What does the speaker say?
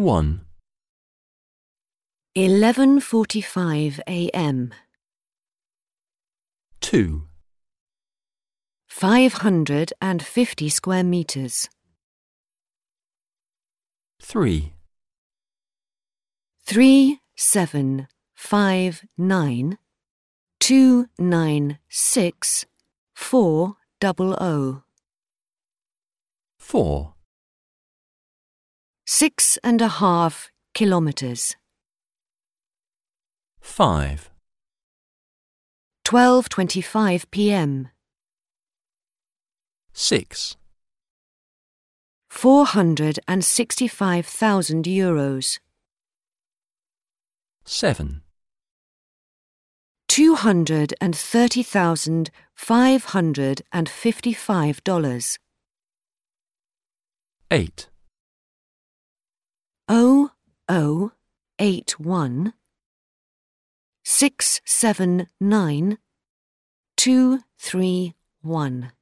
1, 11:45 a.m. 2, 550 square meters. 3, 3 7 5 9 2 9 6 4 double O. 4, Six and a half kilometers. 5, 12:25 p.m. 6, 465,000 euros. 7, 230,555 dollars. 8, O O eight one six seven nine two three one.